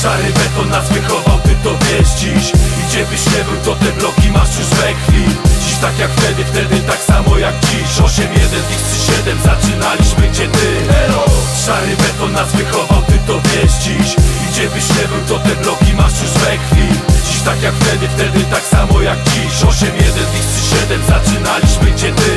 Szary beton nas wychował, ty to wiesz dziś. I gdzie byś nie był, to te bloki masz już we krwi. Dziś tak jak Szary beton nas wychował, ty to wiesz dziś. Gdzie byś nie był, to te bloki masz już we krwi. Dziś tak jak wtedy, wtedy tak samo jak dziś. 8-1, X-7 zaczynaliśmy gdzie ty?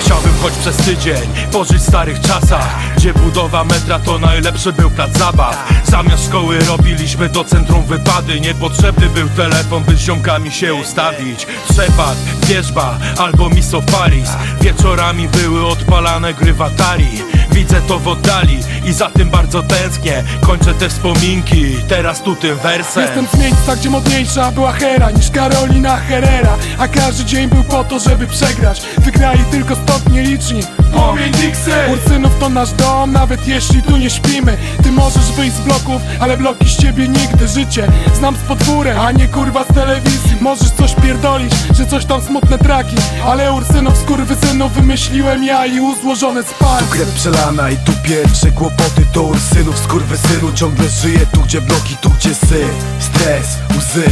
Chciałbym choć przez tydzień pożyć w starych czasach Gdzie budowa metra to najlepszy był plac zabaw. Zamiast szkoły robiliśmy do centrum wypady. Niepotrzebny był telefon, by z ziomkami się ustawić. Trzepad, wierzba albo Miss of Paris. Wieczorami były odpalane gry w Atari Widzę to w oddali i za tym bardzo tęsknię. Kończę te wspominki, teraz tu tym wersem. Jestem z miejsca, gdzie modniejsza była Hera niż Karolina Herrera A każdy dzień był po to, żeby przegrać. Wygrali tylko stopnie liczni. Płomień Dixie Ursynów to nasz dom, nawet jeśli tu nie śpimy. Ty możesz wyjść z bloków, ale bloki z ciebie nigdy Życie. Znam z podwórek, a nie kurwa z telewizji. Możesz coś pierdolić, że coś tam smutne traki Ale Ursynów skurwysynów wymyśliłem ja i uzłożone z Tu krew przelana i tu pierwsze kłopoty To ursynów, skurwysynu. Ciągle żyje tu gdzie bloki, tu gdzie sy Stres, łzy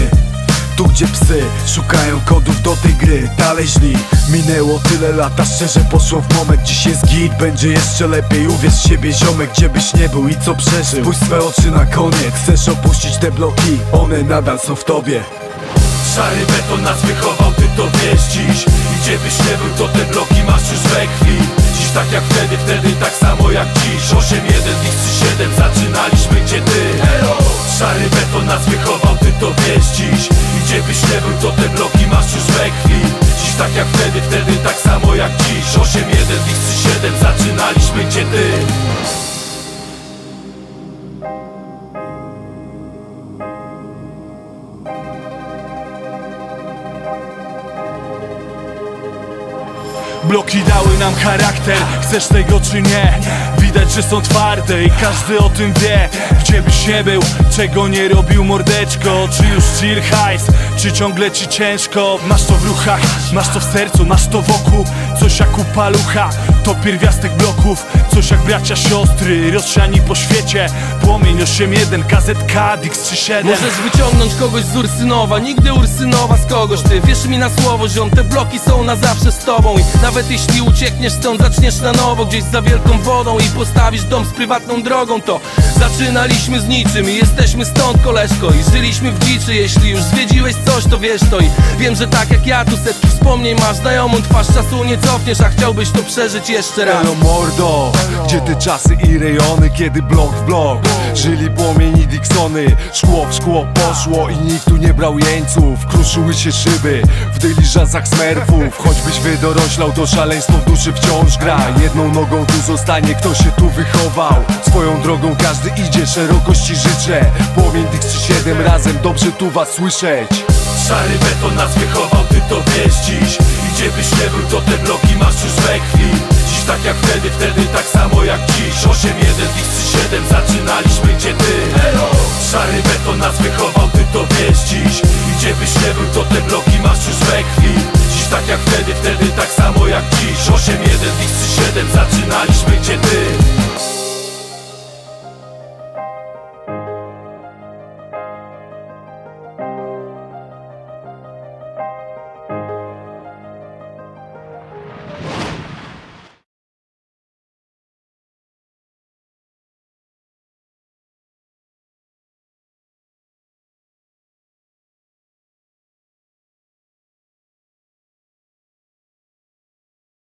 tu gdzie psy. Szukają kodów do tej gry Dalej źli, minęło tyle lata Szczerze poszło w moment, dziś jest git Będzie jeszcze lepiej, uwierz siebie ziomek Gdzie byś nie był i co przeżył. Spójrz swe oczy na koniec. Chcesz opuścić te bloki, one nadal są w tobie. Szary beton nas wychował, ty to wiesz dziś. I gdzie byś nie był, to te bloki masz już we krwi. Dziś tak jak wtedy, dziś 8-1, X-7 zaczynaliśmy gdzie ty? Szary beton nas wychował, ty to wiesz dziś. I gdzie byś nie był, to te bloki masz już we krwi. Dziś tak jak wtedy, wtedy tak samo jak dziś. 8-1, X-7 zaczynaliśmy gdzie ty? Bloki dały nam charakter, chcesz tego czy nie Widać, że są twarde i każdy o tym wie. Gdzie byś nie był, czego nie robił mordeczko? Czy już chill hajs, czy ciągle ci ciężko? Masz to w ruchach, masz to w sercu, masz to wokół. Coś jak u palucha, to pierwiastek bloków. Coś jak bracia siostry, rozsiani po świecie. Płomień 8.1, kazetka, Dix 3.7 Możesz wyciągnąć kogoś z Ursynowa Nigdy Ursynowa z kogoś Ty. Wierz mi na słowo ziom Te bloki są na zawsze z tobą. I nawet jeśli uciekniesz stąd Zaczniesz na nowo gdzieś za wielką wodą I postawisz dom z prywatną drogą To zaczynaliśmy z niczym I jesteśmy stąd koleżko. I żyliśmy w dziczy Jeśli już zwiedziłeś coś to wiesz to. I wiem, że tak jak ja tu setki wspomnień masz Znajomą twarz czasu nie cofniesz A chciałbyś to przeżyć jeszcze raz. Elo mordo, gdzie te czasy i rejony, kiedy blok w blok? Żyli płomień i Dixony, szkło w szkło poszło i nikt tu nie brał jeńców. Kruszyły się szyby w dyliżansach smerfów. Choćbyś wydoroślał, to szaleństwo w duszy wciąż gra. Jedną nogą tu zostanie, kto się tu wychował. Swoją drogą każdy idzie, szerokości życzę. Płomień Dix 7 razem, dobrze tu was słyszeć. Szary beton nas wychował, ty to wiesz dziś. I gdzie byś nie był, to te bloki masz już we krwi. Dziś tak jak wtedy, wtedy tak samo jak dziś. 8-1, X-7 zaczynaliśmy gdzie ty? Szary beton nas wychował, ty to wiesz dziś. I gdzie byś nie był, to te bloki